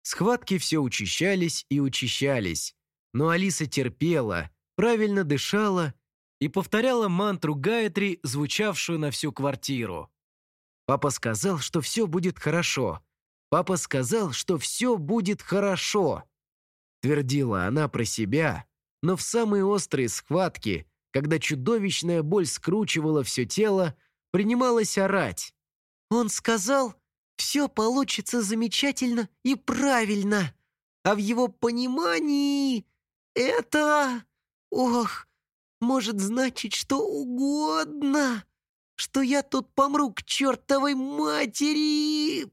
Схватки все учащались и учащались, но Алиса терпела, правильно дышала и повторяла мантру Гаятри, звучавшую на всю квартиру. Папа сказал, что все будет хорошо. Папа сказал, что все будет хорошо. Твердила она про себя, но в самые острые схватки, когда чудовищная боль скручивала все тело, принималась орать. «Он сказал, все получится замечательно и правильно, а в его понимании это, ох, может значить что угодно, что я тут помру к чертовой матери.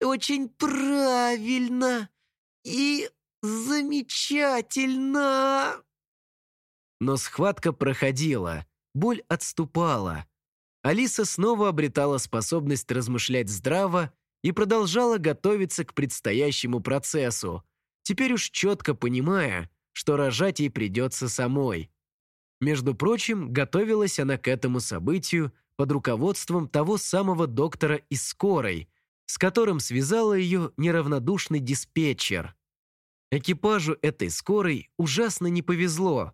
Очень правильно и замечательно. Но схватка проходила, боль отступала. Алиса снова обретала способность размышлять здраво и продолжала готовиться к предстоящему процессу, теперь уж четко понимая, что рожать ей придется самой. Между прочим, готовилась она к этому событию под руководством того самого доктора из скорой, с которым связала ее неравнодушный диспетчер. Экипажу этой скорой ужасно не повезло.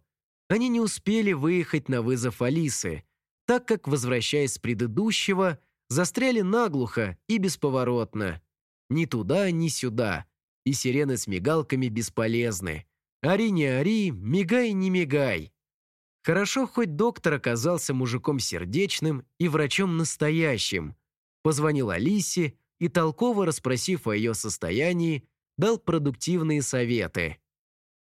Они не успели выехать на вызов Алисы, так как, возвращаясь с предыдущего, застряли наглухо и бесповоротно. Ни туда, ни сюда. И сирены с мигалками бесполезны. Ори не ори, мигай не мигай. Хорошо, хоть доктор оказался мужиком сердечным и врачом настоящим. Позвонил Алисе и, толково расспросив о ее состоянии, дал продуктивные советы.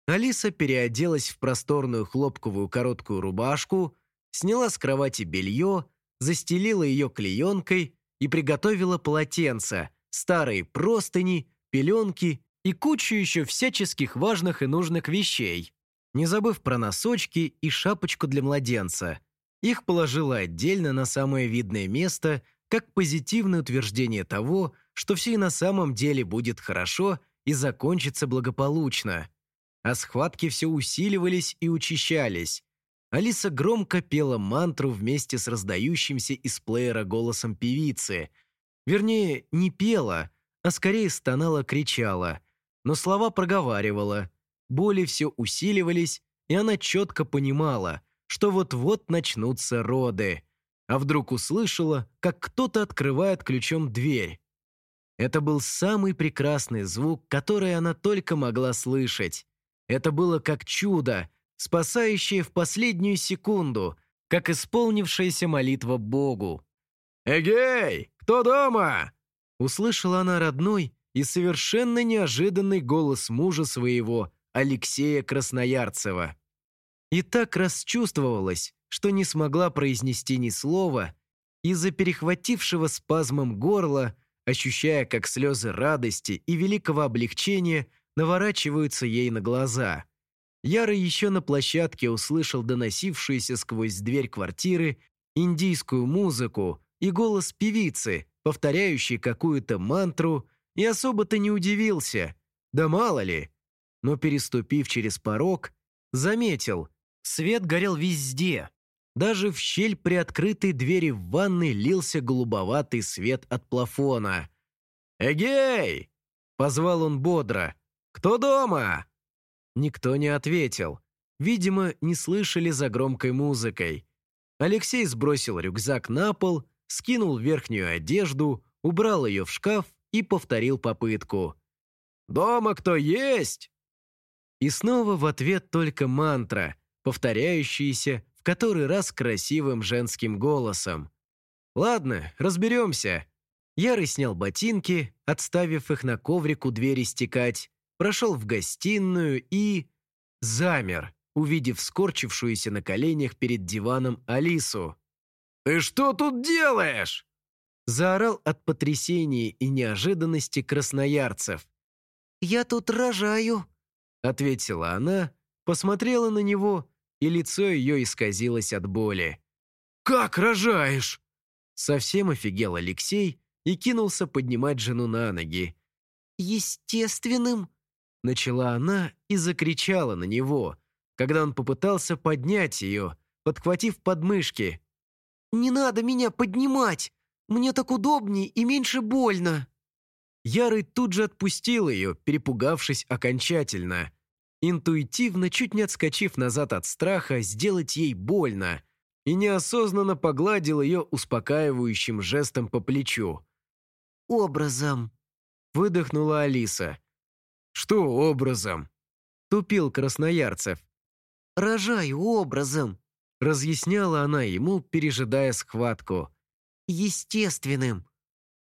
Алиса переоделась в просторную хлопковую короткую рубашку, сняла с кровати белье, застелила ее клеенкой и приготовила полотенца, старые простыни, пеленки и кучу еще всяческих важных и нужных вещей, не забыв про носочки и шапочку для младенца. Их положила отдельно на самое видное место, как позитивное утверждение того, что все на самом деле будет хорошо и закончится благополучно. А схватки все усиливались и учащались, Алиса громко пела мантру вместе с раздающимся из плеера голосом певицы. Вернее, не пела, а скорее стонала-кричала. Но слова проговаривала. Боли все усиливались, и она четко понимала, что вот-вот начнутся роды. А вдруг услышала, как кто-то открывает ключом дверь. Это был самый прекрасный звук, который она только могла слышать. Это было как чудо, спасающее в последнюю секунду, как исполнившаяся молитва Богу. «Эгей, кто дома?» Услышала она родной и совершенно неожиданный голос мужа своего, Алексея Красноярцева. И так расчувствовалась, что не смогла произнести ни слова, из-за перехватившего спазмом горла, ощущая, как слезы радости и великого облегчения наворачиваются ей на глаза – Яра еще на площадке услышал доносившуюся сквозь дверь квартиры индийскую музыку и голос певицы, повторяющей какую-то мантру, и особо-то не удивился. Да мало ли. Но переступив через порог, заметил, свет горел везде. Даже в щель при открытой двери в ванной лился голубоватый свет от плафона. «Эгей!» — позвал он бодро. «Кто дома?» Никто не ответил. Видимо, не слышали за громкой музыкой. Алексей сбросил рюкзак на пол, скинул верхнюю одежду, убрал ее в шкаф и повторил попытку. «Дома кто есть?» И снова в ответ только мантра, повторяющаяся который раз красивым женским голосом. «Ладно, разберемся». Ярый снял ботинки, отставив их на коврик у двери стекать, прошел в гостиную и... замер, увидев скорчившуюся на коленях перед диваном Алису. «Ты что тут делаешь?» Заорал от потрясения и неожиданности красноярцев. «Я тут рожаю», — ответила она, посмотрела на него, и лицо ее исказилось от боли. «Как рожаешь?» Совсем офигел Алексей и кинулся поднимать жену на ноги. «Естественным», — начала она и закричала на него, когда он попытался поднять ее, подхватив подмышки. «Не надо меня поднимать! Мне так удобнее и меньше больно!» Ярый тут же отпустил ее, перепугавшись окончательно. Интуитивно, чуть не отскочив назад от страха, сделать ей больно, и неосознанно погладил ее успокаивающим жестом по плечу. «Образом», — выдохнула Алиса. «Что образом?» — тупил Красноярцев. «Рожаю образом», — разъясняла она ему, пережидая схватку. «Естественным».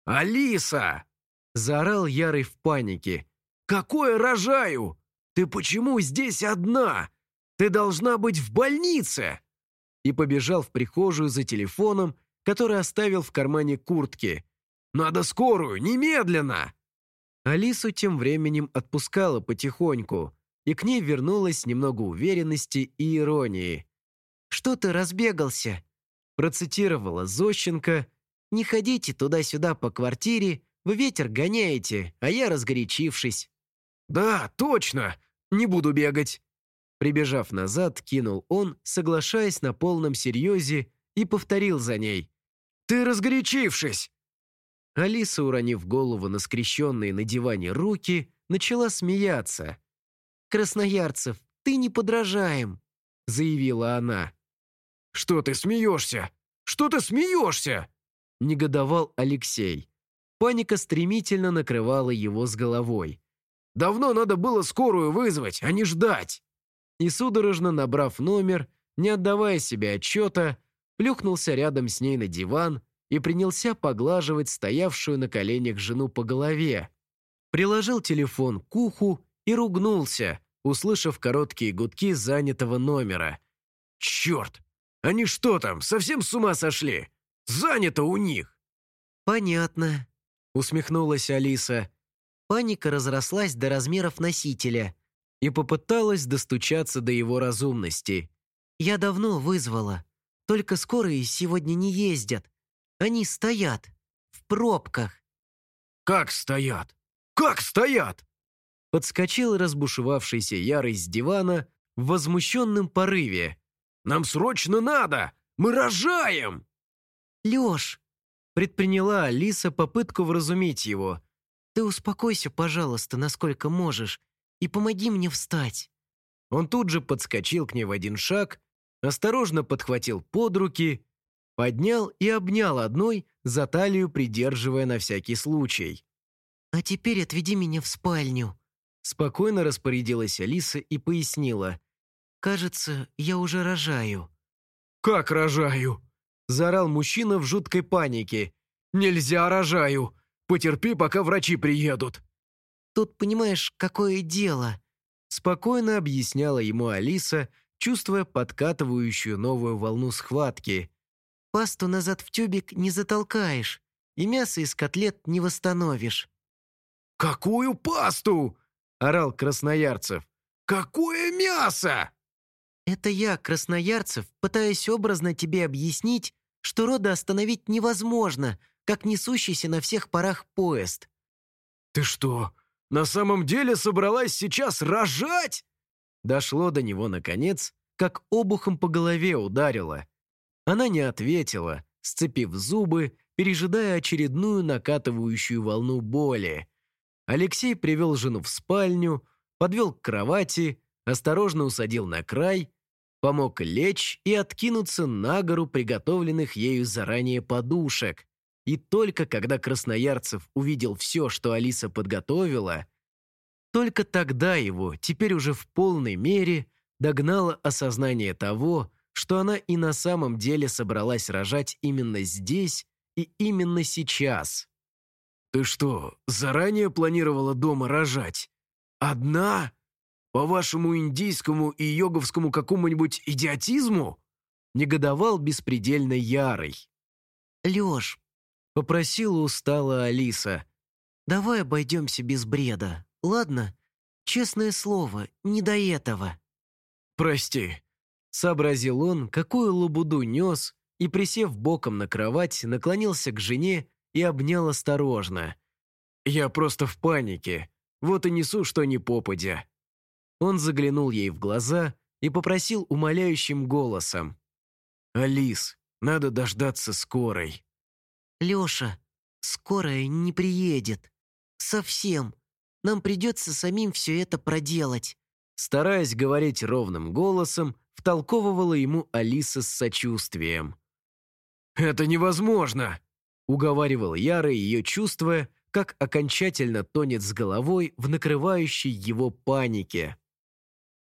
«Алиса!» — заорал Ярый в панике. «Какое рожаю? Ты почему здесь одна? Ты должна быть в больнице!» И побежал в прихожую за телефоном, который оставил в кармане куртки. «Надо скорую, немедленно!» Алису тем временем отпускала потихоньку, и к ней вернулось немного уверенности и иронии. «Что ты разбегался?» Процитировала Зощенко. «Не ходите туда-сюда по квартире, вы ветер гоняете, а я разгорячившись». «Да, точно! Не буду бегать!» Прибежав назад, кинул он, соглашаясь на полном серьезе, и повторил за ней. «Ты разгорячившись!» Алиса, уронив голову на скрещенные на диване руки, начала смеяться. «Красноярцев, ты не подражаем», — заявила она. «Что ты смеешься? Что ты смеешься?» — негодовал Алексей. Паника стремительно накрывала его с головой. «Давно надо было скорую вызвать, а не ждать!» И судорожно набрав номер, не отдавая себе отчета, плюхнулся рядом с ней на диван и принялся поглаживать стоявшую на коленях жену по голове. Приложил телефон к уху и ругнулся, услышав короткие гудки занятого номера. «Черт! Они что там, совсем с ума сошли? Занято у них!» «Понятно», — усмехнулась Алиса. Паника разрослась до размеров носителя и попыталась достучаться до его разумности. «Я давно вызвала. Только скорые сегодня не ездят. Они стоят. В пробках». «Как стоят? Как стоят?» Подскочил разбушевавшийся Ярый с дивана в возмущенном порыве. «Нам срочно надо! Мы рожаем!» «Лёш!» — предприняла Алиса попытку вразумить его. «Ты успокойся, пожалуйста, насколько можешь, и помоги мне встать». Он тут же подскочил к ней в один шаг, осторожно подхватил под руки, поднял и обнял одной, за талию придерживая на всякий случай. «А теперь отведи меня в спальню», Спокойно распорядилась Алиса и пояснила. «Кажется, я уже рожаю». «Как рожаю?» Заорал мужчина в жуткой панике. «Нельзя рожаю! Потерпи, пока врачи приедут!» «Тут понимаешь, какое дело?» Спокойно объясняла ему Алиса, чувствуя подкатывающую новую волну схватки. «Пасту назад в тюбик не затолкаешь, и мясо из котлет не восстановишь». «Какую пасту?» орал Красноярцев. «Какое мясо!» «Это я, Красноярцев, пытаюсь образно тебе объяснить, что роды остановить невозможно, как несущийся на всех парах поезд». «Ты что, на самом деле собралась сейчас рожать?» Дошло до него, наконец, как обухом по голове ударило. Она не ответила, сцепив зубы, пережидая очередную накатывающую волну боли. Алексей привел жену в спальню, подвел к кровати, осторожно усадил на край, помог лечь и откинуться на гору приготовленных ею заранее подушек. И только когда Красноярцев увидел все, что Алиса подготовила, только тогда его, теперь уже в полной мере, догнало осознание того, что она и на самом деле собралась рожать именно здесь и именно сейчас. «Ты что, заранее планировала дома рожать?» одна? По вашему индийскому и йоговскому какому-нибудь идиотизму?» Негодовал беспредельно ярый. «Лёш», — попросила устала Алиса, — «давай обойдемся без бреда, ладно? Честное слово, не до этого». «Прости», — сообразил он, какую лабуду нес, и, присев боком на кровать, наклонился к жене и обнял осторожно. «Я просто в панике, вот и несу, что ни попадя». Он заглянул ей в глаза и попросил умоляющим голосом. «Алис, надо дождаться скорой». «Леша, скорая не приедет. Совсем. Нам придется самим все это проделать». Стараясь говорить ровным голосом, втолковывала ему Алиса с сочувствием. «Это невозможно!» — уговаривал Яра ее, чувствуя, как окончательно тонет с головой в накрывающей его панике.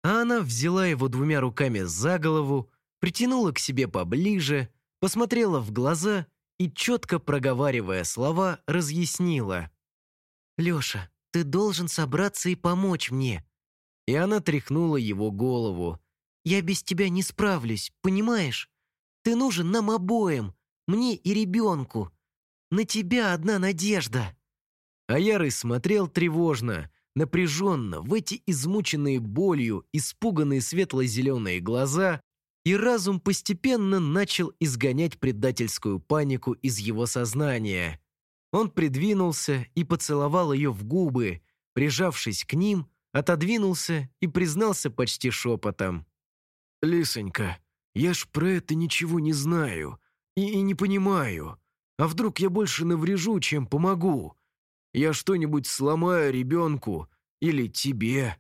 А она взяла его двумя руками за голову, притянула к себе поближе, посмотрела в глаза и, четко проговаривая слова, разъяснила. «Леша, ты должен собраться и помочь мне». И она тряхнула его голову. «Я без тебя не справлюсь, понимаешь? Ты нужен нам обоим, мне и ребенку. На тебя одна надежда». А Ярый смотрел тревожно, напряженно в эти измученные болью, испуганные светло-зеленые глаза, и разум постепенно начал изгонять предательскую панику из его сознания. Он придвинулся и поцеловал ее в губы, прижавшись к ним, отодвинулся и признался почти шепотом. «Лисонька, я ж про это ничего не знаю и, и не понимаю. А вдруг я больше наврежу, чем помогу? Я что-нибудь сломаю ребенку или тебе?»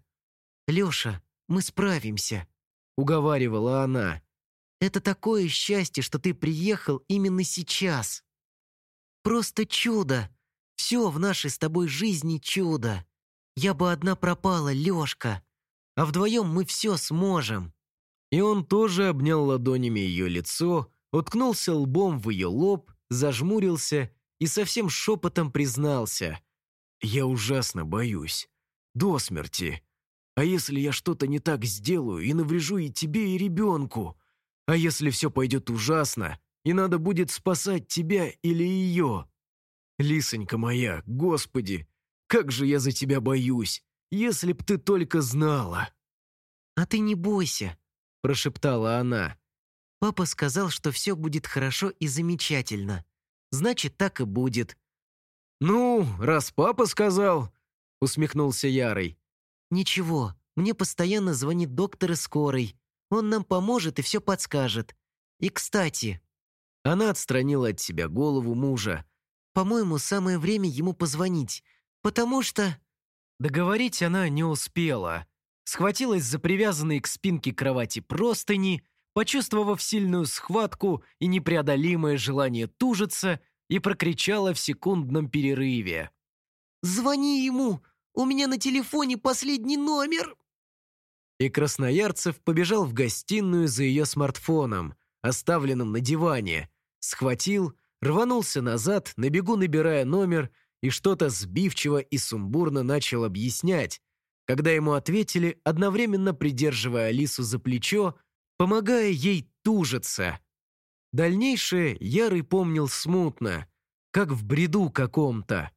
«Леша, мы справимся», — уговаривала она. «Это такое счастье, что ты приехал именно сейчас. Просто чудо. Все в нашей с тобой жизни чудо. Я бы одна пропала, Лешка. А вдвоем мы все сможем». И он тоже обнял ладонями ее лицо, уткнулся лбом в ее лоб, зажмурился и совсем шепотом признался. «Я ужасно боюсь. До смерти. А если я что-то не так сделаю и наврежу и тебе, и ребенку? А если все пойдет ужасно, и надо будет спасать тебя или ее? Лисонька моя, господи, как же я за тебя боюсь, если б ты только знала!» «А ты не бойся», — прошептала она. «Папа сказал, что все будет хорошо и замечательно. Значит, так и будет». «Ну, раз папа сказал», — усмехнулся Ярый. «Ничего, мне постоянно звонит доктор из скорой. Он нам поможет и все подскажет. И, кстати...» Она отстранила от себя голову мужа. «По-моему, самое время ему позвонить, потому что...» Договорить она не успела схватилась за привязанные к спинке кровати простыни, почувствовав сильную схватку и непреодолимое желание тужиться, и прокричала в секундном перерыве. «Звони ему! У меня на телефоне последний номер!» И Красноярцев побежал в гостиную за ее смартфоном, оставленным на диване, схватил, рванулся назад, на бегу набирая номер, и что-то сбивчиво и сумбурно начал объяснять, когда ему ответили, одновременно придерживая Алису за плечо, помогая ей тужиться. Дальнейшее Ярый помнил смутно, как в бреду каком-то.